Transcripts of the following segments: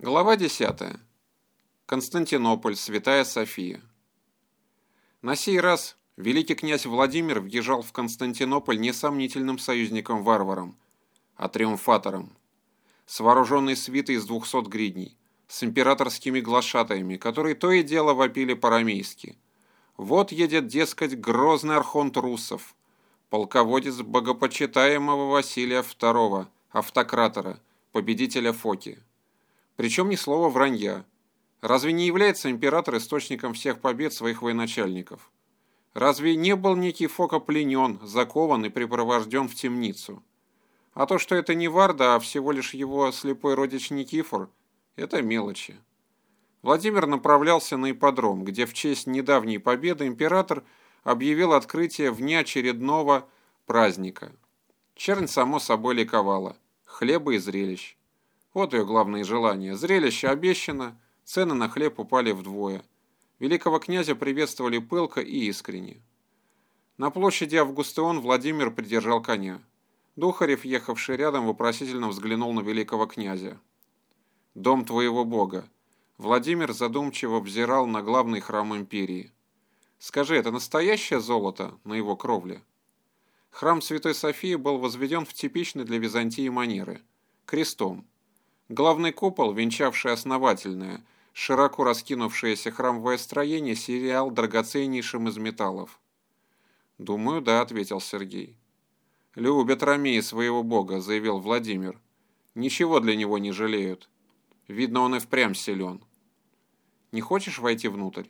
Глава 10. Константинополь, Святая София. На сей раз великий князь Владимир въезжал в Константинополь не сомнительным союзником-варваром, а триумфатором, с вооруженной свитой из двухсот гридней, с императорскими глашатаями, которые то и дело вопили по-рамейски. Вот едет, дескать, грозный архонт русов, полководец богопочитаемого Василия II, автократора, победителя Фоки. Причем ни слова вранья. Разве не является император источником всех побед своих военачальников? Разве не был некий Фока пленен, закован и припровожден в темницу? А то, что это не Варда, а всего лишь его слепой родич Никифор, это мелочи. Владимир направлялся на ипподром, где в честь недавней победы император объявил открытие внеочередного праздника. Чернь само собой ликовала. Хлеба и зрелищ. Вот ее главные желания. Зрелище обещано, цены на хлеб упали вдвое. Великого князя приветствовали пылко и искренне. На площади Августеон Владимир придержал коня. Духарев, ехавший рядом, вопросительно взглянул на великого князя. «Дом твоего бога». Владимир задумчиво взирал на главный храм империи. «Скажи, это настоящее золото на его кровле?» Храм Святой Софии был возведен в типичной для Византии манеры – крестом – Главный купол, венчавший основательное, широко раскинувшееся храмовое строение, сиял драгоценнейшим из металлов. «Думаю, да», — ответил Сергей. «Любят ромеи своего бога», — заявил Владимир. «Ничего для него не жалеют. Видно, он и впрямь силен». «Не хочешь войти внутрь?»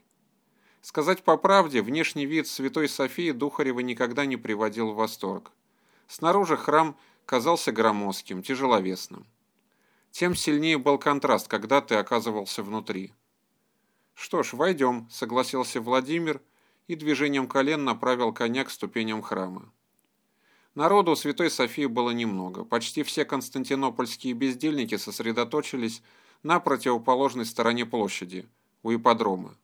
Сказать по правде, внешний вид Святой Софии Духарева никогда не приводил в восторг. Снаружи храм казался громоздким, тяжеловесным тем сильнее был контраст, когда ты оказывался внутри. «Что ж, войдем», — согласился Владимир и движением колен направил коня к ступеням храма. Народу у Святой Софии было немного. Почти все константинопольские бездельники сосредоточились на противоположной стороне площади, у ипподрома.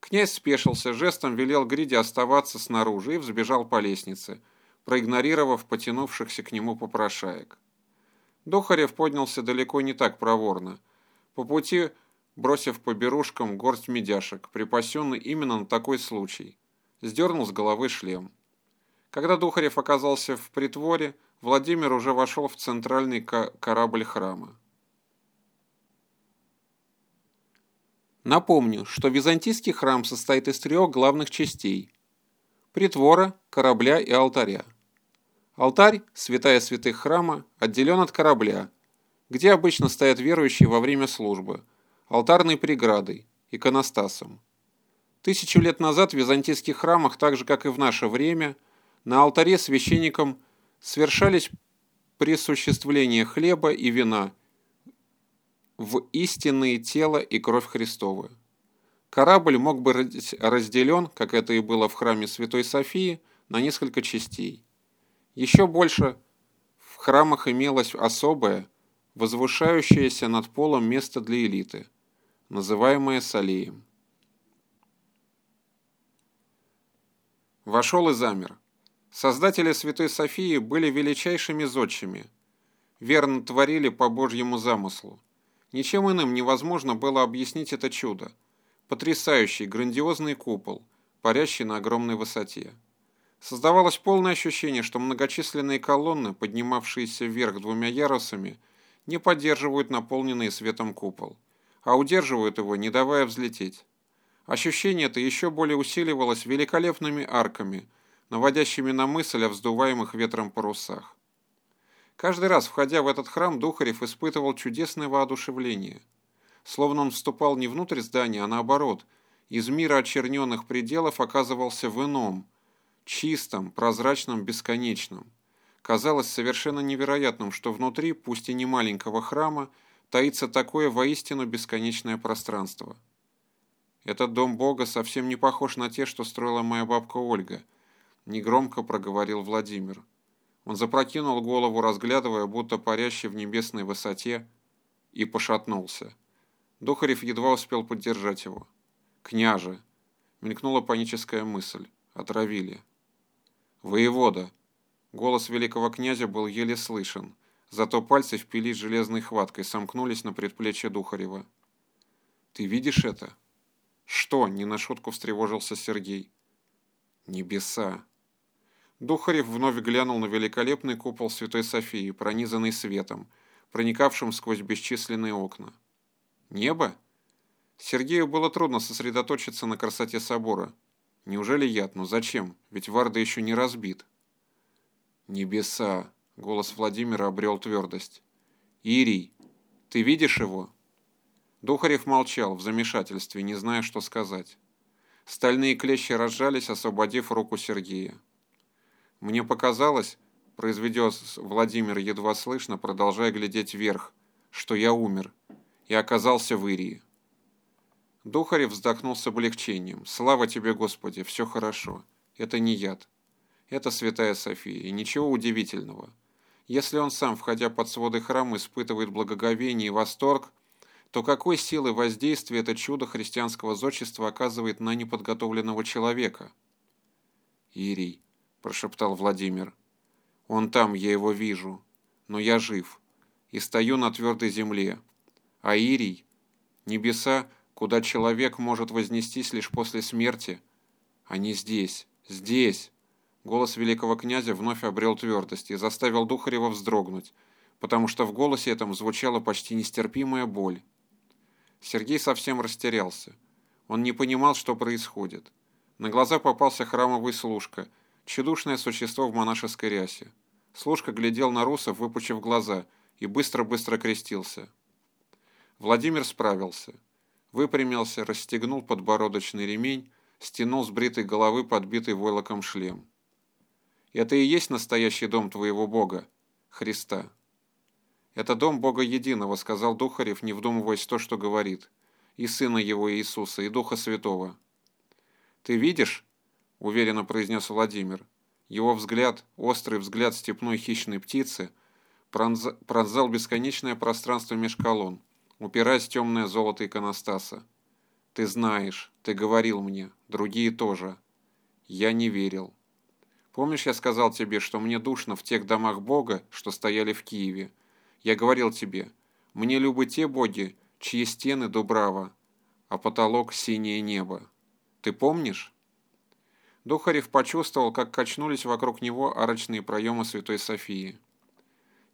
Князь спешился, жестом велел Гриде оставаться снаружи и взбежал по лестнице, проигнорировав потянувшихся к нему попрошаек. Духарев поднялся далеко не так проворно. По пути, бросив по берушкам горсть медяшек, припасенный именно на такой случай, сдернул с головы шлем. Когда Духарев оказался в притворе, Владимир уже вошел в центральный корабль храма. Напомню, что византийский храм состоит из трех главных частей – притвора, корабля и алтаря. Алтарь, святая святых храма, отделен от корабля, где обычно стоят верующие во время службы, алтарной преградой, иконостасом. Тысячу лет назад в византийских храмах, так же как и в наше время, на алтаре священникам совершались присуществление хлеба и вина в истинные тело и кровь Христовы. Корабль мог быть разделен, как это и было в храме Святой Софии, на несколько частей. Еще больше в храмах имелось особое, возвышающееся над полом место для элиты, называемое Салеем. Вошел и замер. Создатели Святой Софии были величайшими зодчими, верно творили по Божьему замыслу. Ничем иным невозможно было объяснить это чудо. Потрясающий, грандиозный купол, парящий на огромной высоте. Создавалось полное ощущение, что многочисленные колонны, поднимавшиеся вверх двумя ярусами, не поддерживают наполненный светом купол, а удерживают его, не давая взлететь. Ощущение это еще более усиливалось великолепными арками, наводящими на мысль о вздуваемых ветром парусах. Каждый раз, входя в этот храм, Духарев испытывал чудесное воодушевление. Словно он вступал не внутрь здания, а наоборот, из мира очерненных пределов оказывался в ином – чистом, прозрачном, бесконечном. Казалось совершенно невероятным, что внутри, пусть и не маленького храма, таится такое воистину бесконечное пространство. Этот дом Бога совсем не похож на те, что строила моя бабка Ольга, негромко проговорил Владимир. Он запрокинул голову, разглядывая, будто парящий в небесной высоте, и пошатнулся. Духарев едва успел поддержать его. «Княже!» — мелькнула паническая мысль. «Отравили». «Воевода!» Голос великого князя был еле слышен. зато пальцы впились железной хваткой, сомкнулись на предплечье Духарева. «Ты видишь это?» «Что?» – не на шутку встревожился Сергей. «Небеса!» Духарев вновь глянул на великолепный купол Святой Софии, пронизанный светом, проникавшим сквозь бесчисленные окна. «Небо?» Сергею было трудно сосредоточиться на красоте собора. Неужели яд? Ну зачем? Ведь Варда еще не разбит. «Небеса!» — голос Владимира обрел твердость. «Ирий, ты видишь его?» Духарев молчал в замешательстве, не зная, что сказать. Стальные клещи разжались, освободив руку Сергея. «Мне показалось», — произведет Владимир едва слышно, продолжая глядеть вверх, «что я умер и оказался в Ирии». Духарев вздохнул с облегчением. «Слава тебе, Господи, все хорошо. Это не яд. Это святая София, и ничего удивительного. Если он сам, входя под своды храма, испытывает благоговение и восторг, то какой силой воздействия это чудо христианского зодчества оказывает на неподготовленного человека?» «Ирий», – прошептал Владимир, – «он там, я его вижу, но я жив и стою на твердой земле, а Ирий, небеса – куда человек может вознестись лишь после смерти. Они здесь, здесь. Голос великого князя вновь обрел твердость и заставил Духарева вздрогнуть, потому что в голосе этом звучала почти нестерпимая боль. Сергей совсем растерялся. Он не понимал, что происходит. На глаза попался храмовый служка, чудушное существо в монашеской рясе. Служка глядел на русов, выпучив глаза, и быстро-быстро крестился. Владимир справился выпрямился, расстегнул подбородочный ремень, стянул с бритой головы подбитый войлоком шлем. «Это и есть настоящий дом твоего Бога, Христа». «Это дом Бога Единого», — сказал Духарев, не вдумываясь в то, что говорит, «и Сына Его Иисуса, и Духа Святого». «Ты видишь?» — уверенно произнес Владимир. Его взгляд, острый взгляд степной хищной птицы, пронзал бесконечное пространство меж колонн упираясь в темное золото иконостаса. «Ты знаешь, ты говорил мне, другие тоже. Я не верил. Помнишь, я сказал тебе, что мне душно в тех домах Бога, что стояли в Киеве? Я говорил тебе, мне любы те боги, чьи стены дубрава, а потолок — синее небо. Ты помнишь?» Духарев почувствовал, как качнулись вокруг него арочные проемы Святой Софии.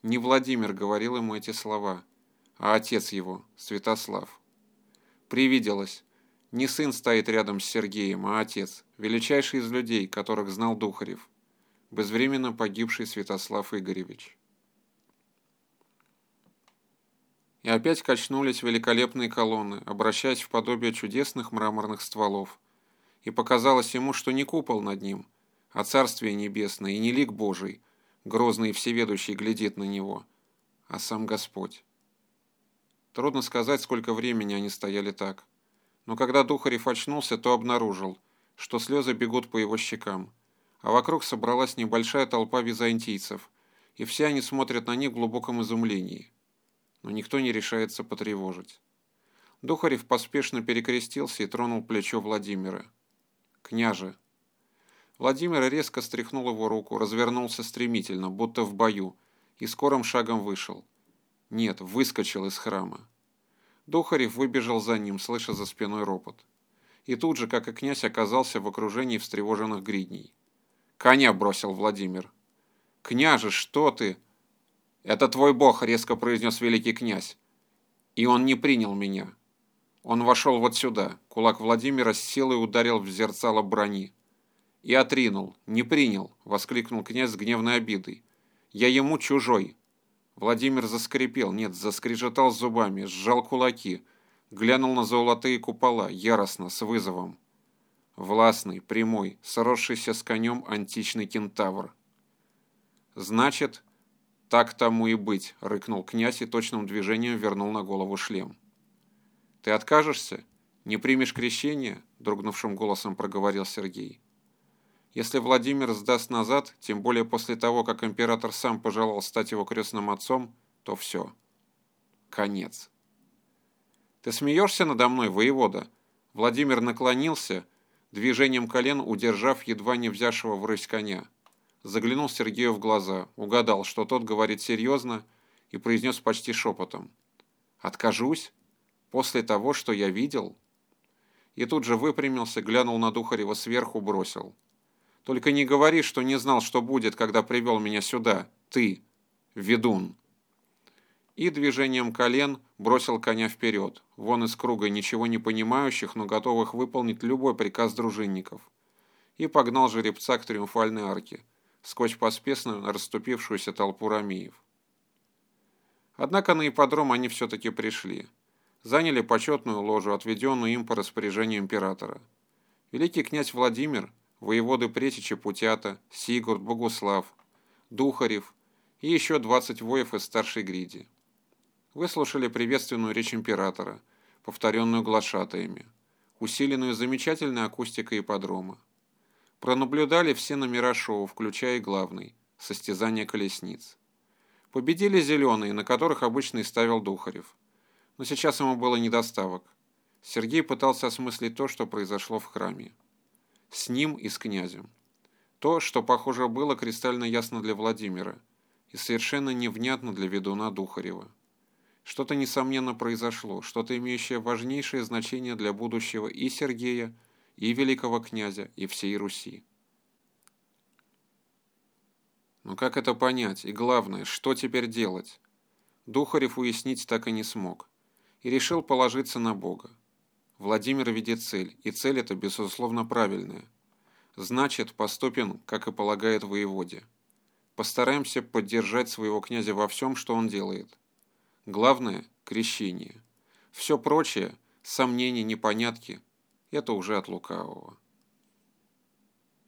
Не Владимир говорил ему эти слова — а отец его, Святослав. Привиделось. Не сын стоит рядом с Сергеем, а отец, величайший из людей, которых знал Духарев, безвременно погибший Святослав Игоревич. И опять качнулись великолепные колонны, обращаясь в подобие чудесных мраморных стволов. И показалось ему, что не купол над ним, а Царствие Небесное и не лик Божий, грозный и всеведущий глядит на него, а сам Господь. Трудно сказать, сколько времени они стояли так. Но когда Духарев очнулся, то обнаружил, что слезы бегут по его щекам, а вокруг собралась небольшая толпа византийцев, и все они смотрят на них в глубоком изумлении. Но никто не решается потревожить. Духарев поспешно перекрестился и тронул плечо Владимира. «Княже!» Владимир резко стряхнул его руку, развернулся стремительно, будто в бою, и скорым шагом вышел. Нет, выскочил из храма. Духарев выбежал за ним, слыша за спиной ропот. И тут же, как и князь, оказался в окружении встревоженных гридней. «Коня!» – бросил Владимир. «Княже, что ты?» «Это твой бог!» – резко произнес великий князь. «И он не принял меня». Он вошел вот сюда. Кулак Владимира с силой ударил в зерцало брони. «И отринул. Не принял!» – воскликнул князь с гневной обидой. «Я ему чужой. Владимир заскрипел, нет, заскрежетал зубами, сжал кулаки, глянул на золотые купола, яростно, с вызовом. Властный, прямой, сросшийся с конем античный кентавр. «Значит, так тому и быть», — рыкнул князь и точным движением вернул на голову шлем. «Ты откажешься? Не примешь крещение?» — дрогнувшим голосом проговорил Сергей. Если Владимир сдаст назад, тем более после того, как император сам пожелал стать его крестным отцом, то все. Конец. «Ты смеешься надо мной, воевода?» Владимир наклонился, движением колен удержав едва не взявшего в рысь коня. Заглянул Сергею в глаза, угадал, что тот говорит серьезно, и произнес почти шепотом. «Откажусь? После того, что я видел?» И тут же выпрямился, глянул на Духарева сверху, бросил. «Только не говори, что не знал, что будет, когда привел меня сюда. Ты, ведун!» И движением колен бросил коня вперед, вон из круга ничего не понимающих, но готовых выполнить любой приказ дружинников. И погнал жеребца к триумфальной арке, сквозь поспешно расступившуюся толпу рамеев. Однако на ипподром они все-таки пришли. Заняли почетную ложу, отведенную им по распоряжению императора. Великий князь Владимир, воеводы Претичи Путята, Сигурд, Богуслав, Духарев и еще 20 воев из старшей гриди. Выслушали приветственную речь императора, повторенную глашатаями, усиленную замечательной акустикой ипподрома. Пронаблюдали все номера шоу, включая и главный – состязание колесниц. Победили зеленые, на которых обычно и ставил Духарев. Но сейчас ему было недоставок. Сергей пытался осмыслить то, что произошло в храме. С ним и с князем. То, что, похоже, было кристально ясно для Владимира и совершенно невнятно для ведуна Духарева. Что-то, несомненно, произошло, что-то имеющее важнейшее значение для будущего и Сергея, и великого князя, и всей Руси. Но как это понять? И главное, что теперь делать? Духарев уяснить так и не смог. И решил положиться на Бога. Владимир видит цель, и цель эта, безусловно, правильная. Значит, поступим, как и полагает воеводе. Постараемся поддержать своего князя во всем, что он делает. Главное – крещение. Все прочее – сомнения, непонятки – это уже от лукавого.